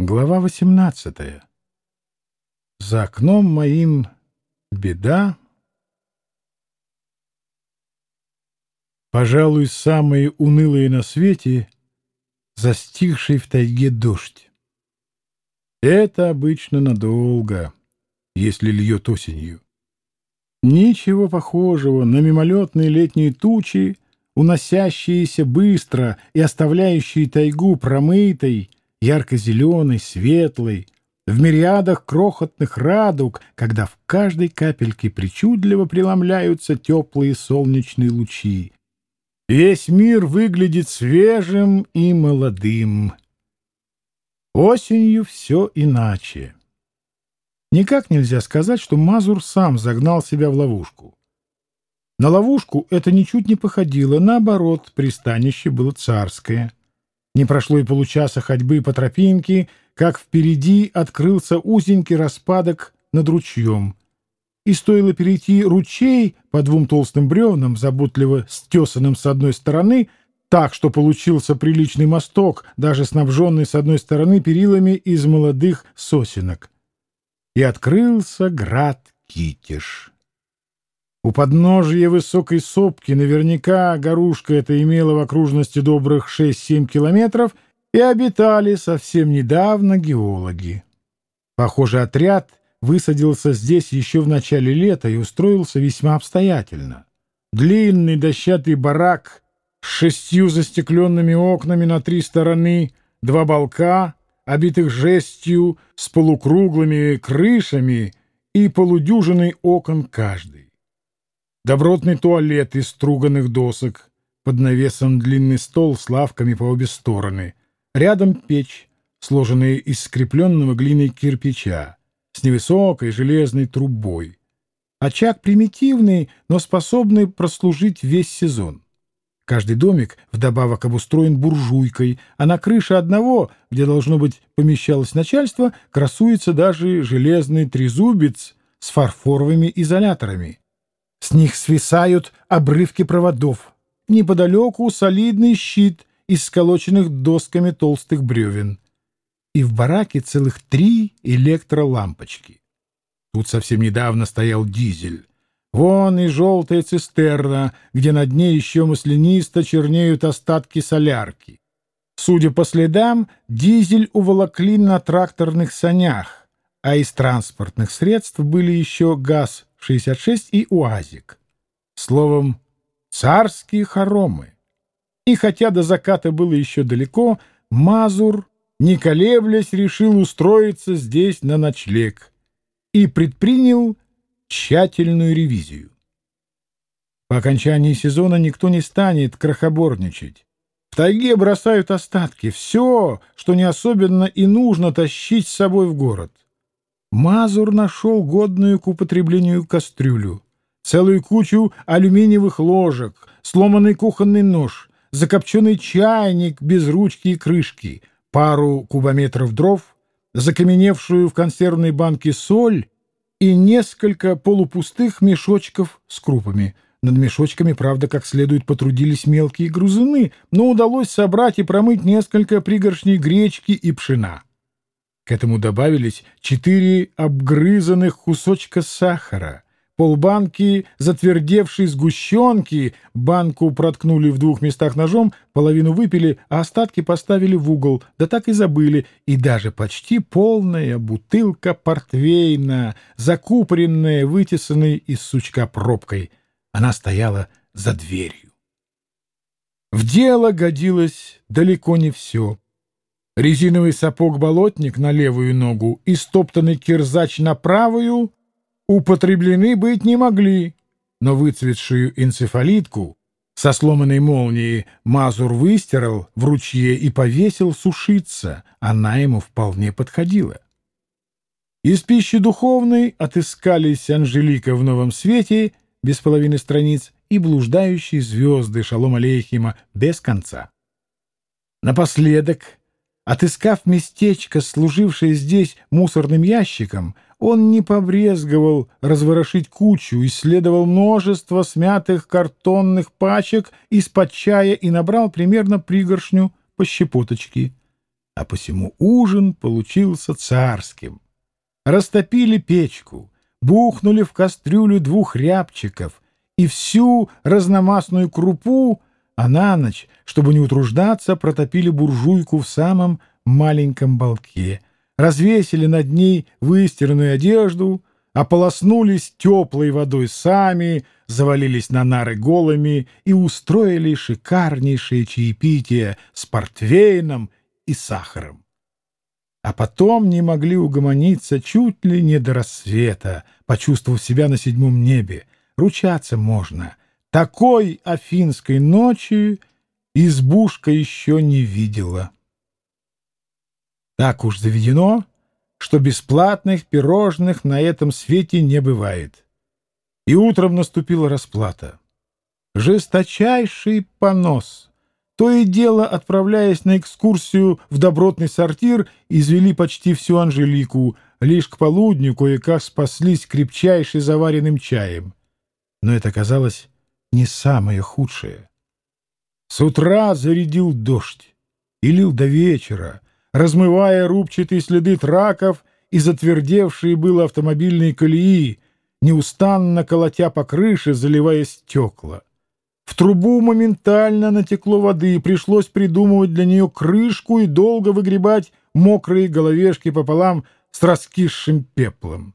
Глава 18. За окном моим беда. Пожалуй, самые унылые на свете застигший в тайге дождь. Это обычно надолго, если льет осенью. Ничего похожего на мимолетные летние тучи, уносящиеся быстро и оставляющие тайгу промытой, ярко-зеленый, светлый, в мириадах крохотных радуг, когда в каждой капельке причудливо преломляются теплые солнечные лучи. Весь мир выглядит свежим и молодым. Осенью все иначе. Никак нельзя сказать, что Мазур сам загнал себя в ловушку. На ловушку это ничуть не походило, наоборот, пристанище было царское — не прошло и получаса ходьбы по тропинке, как впереди открылся узенький распадок над ручьем. И стоило перейти ручей по двум толстым бревнам, заботливо стесанным с одной стороны, так, что получился приличный мосток, даже снабженный с одной стороны перилами из молодых сосенок. И открылся град Китиш. У подножия высокой сопки наверняка горушка эта имела в окружности добрых 6-7 километров и обитали совсем недавно геологи. Похоже, отряд высадился здесь еще в начале лета и устроился весьма обстоятельно. Длинный дощатый барак с шестью застекленными окнами на три стороны, два балка, обитых жестью, с полукруглыми крышами и полудюжиной окон каждый. Добротный туалет из струганных досок, под навесом длинный стол с лавками по обе стороны. Рядом печь, сложенная из скрепленного глиной кирпича, с невысокой железной трубой. Очаг примитивный, но способный прослужить весь сезон. Каждый домик вдобавок обустроен буржуйкой, а на крыше одного, где должно быть помещалось начальство, красуется даже железный трезубец с фарфоровыми изоляторами. С них свисают обрывки проводов. Неподалеку солидный щит из сколоченных досками толстых бревен. И в бараке целых три электролампочки. Тут совсем недавно стоял дизель. Вон и желтая цистерна, где на дне еще маслянисто чернеют остатки солярки. Судя по следам, дизель уволокли на тракторных санях, а из транспортных средств были еще газ 66 и УАЗик. Словом, царские хоромы. И хотя до заката было еще далеко, Мазур, не колеблясь, решил устроиться здесь на ночлег и предпринял тщательную ревизию. По окончании сезона никто не станет крохоборничать. В тайге бросают остатки, все, что не особенно и нужно тащить с собой в город. Мазур нашел годную к употреблению кастрюлю, целую кучу алюминиевых ложек, сломанный кухонный нож, закопченный чайник без ручки и крышки, пару кубометров дров, закаменевшую в консервной банке соль и несколько полупустых мешочков с крупами. Над мешочками, правда, как следует потрудились мелкие грузины, но удалось собрать и промыть несколько пригоршней гречки и пшена. К этому добавились четыре обгрызанных кусочка сахара, полбанки затвердевшей сгущенки, банку проткнули в двух местах ножом, половину выпили, а остатки поставили в угол, да так и забыли, и даже почти полная бутылка портвейна, закупоренная, вытесанной из сучка пробкой. Она стояла за дверью. В дело годилось далеко не все. Резиновый сапог-болотник на левую ногу и стоптанный кирзач на правую употреблены быть не могли, но выцветшую энцефалитку со сломанной молнией Мазур выстирал в ручье и повесил сушиться, она ему вполне подходила. Из пищи духовной отыскались Анжелика в новом свете, без половины страниц, и блуждающие звезды Шалом Алейхима без конца. Напоследок Отыскав местечко, служившее здесь мусорным ящиком, он не побрезговал разворошить кучу, исследовал множество смятых картонных пачек из-под чая и набрал примерно пригоршню по щепоточке. а посему ужин получился царским. Растопили печку, бухнули в кастрюлю двух рябчиков и всю разномастную крупу, а на ночь, чтобы не утруждаться, протопили буржуйку в самом маленьком балке, развесили над ней выстиранную одежду, ополоснулись теплой водой сами, завалились на нары голыми и устроили шикарнейшее чаепитие с портвейном и сахаром. А потом не могли угомониться чуть ли не до рассвета, почувствовав себя на седьмом небе. Ручаться можно. Такой афинской ночи избушка еще не видела. Так уж заведено, что бесплатных пирожных на этом свете не бывает. И утром наступила расплата. Жесточайший понос. То и дело, отправляясь на экскурсию в добротный сортир, извели почти всю Анжелику, лишь к полудню кое-как спаслись крепчайшей заваренным чаем. Но это казалось не самое худшее. С утра зарядил дождь и лил до вечера, размывая рубчатые следы траков и затвердевшие было автомобильные колеи, неустанно колотя по крыше, заливая стекла. В трубу моментально натекло воды, пришлось придумывать для нее крышку и долго выгребать мокрые головешки пополам с раскисшим пеплом.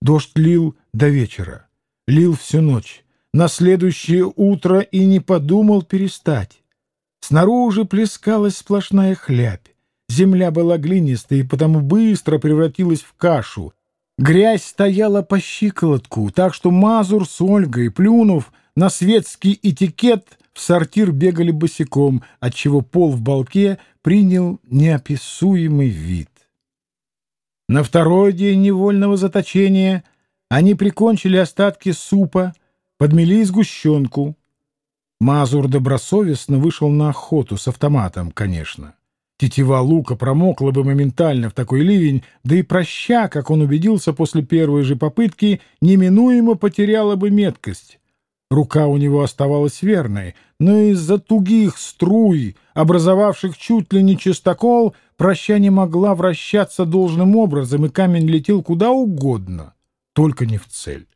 Дождь лил до вечера, лил всю ночь, на следующее утро и не подумал перестать. Снаружи плескалась сплошная хлябь. Земля была глинистой и потому быстро превратилась в кашу. Грязь стояла по щиколотку, так что Мазур с Ольгой, плюнув на светский этикет, в сортир бегали босиком, отчего пол в балке принял неописуемый вид. На второй день невольного заточения они прикончили остатки супа, подмели сгущенку, Мазур добросовестно вышел на охоту с автоматом, конечно. Тетива лука промокла бы моментально в такой ливень, да и проща, как он убедился после первой же попытки, неминуемо потеряла бы меткость. Рука у него оставалась верной, но из-за тугих струй, образовавших чуть ли не чистокол, проща не могла вращаться должным образом, и камень летел куда угодно, только не в цель.